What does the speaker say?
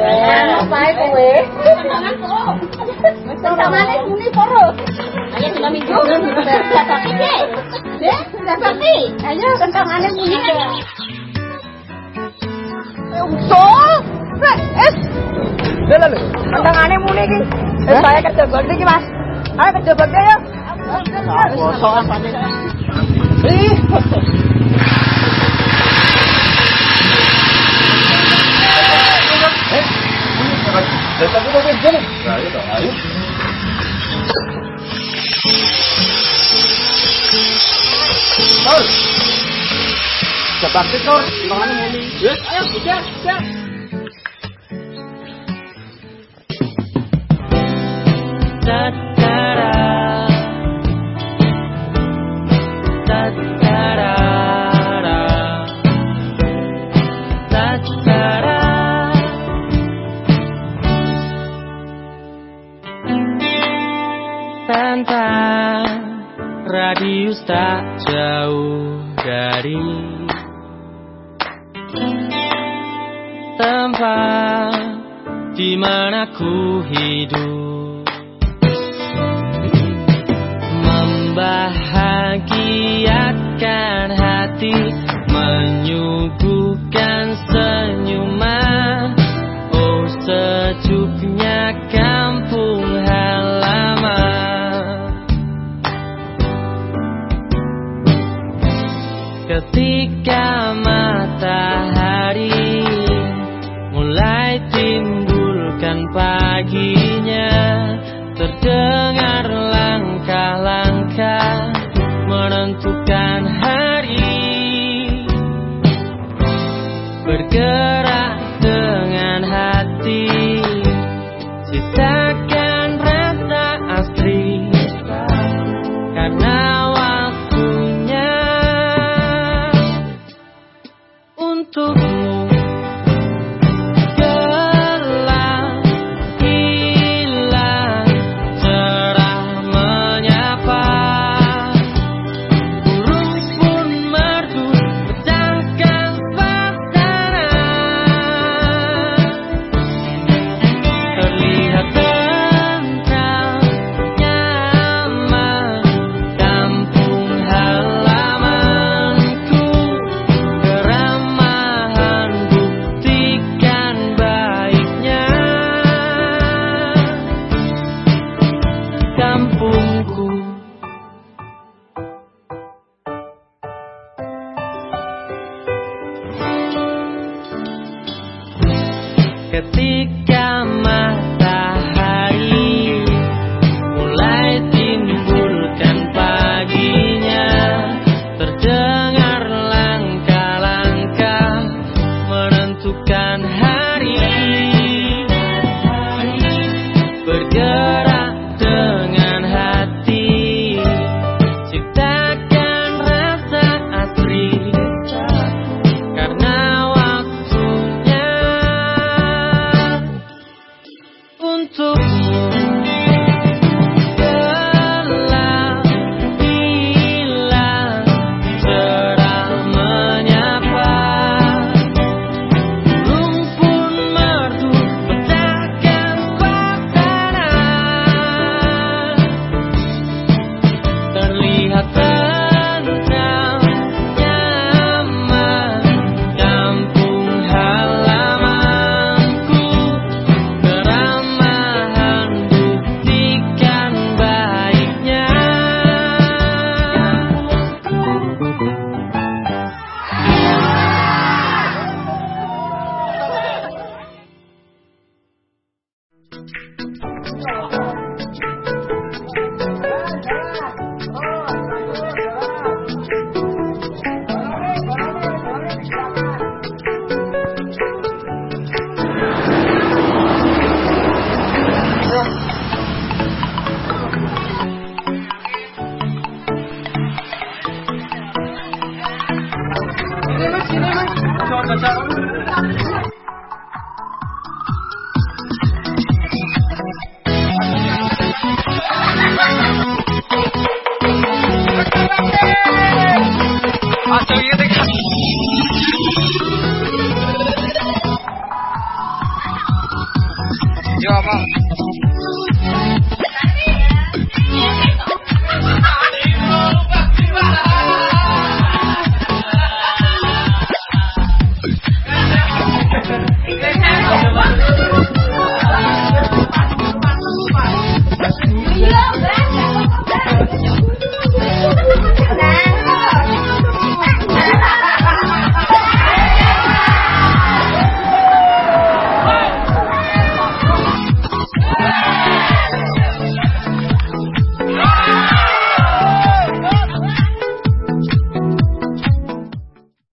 ae kowe. Kentanganku. muni poro. Ayo dina minggu. Dapat iki. Dek, dapat iki. Ayo kentangane muni. Es. Muni iki. Eh saya kerja bakti iki, Mas. Ayo kerja bakti ya. Bosok asane. Ih. 絶対ここで出ないありがとうありがとう Paul! T'as passé toi? Tu vas en mourir? Radius tak jauh dari tempat di mana ku hidup ketika matahari mulai timbulkan paginya terdengar cool. repica más. una tarde. Yo, mamá.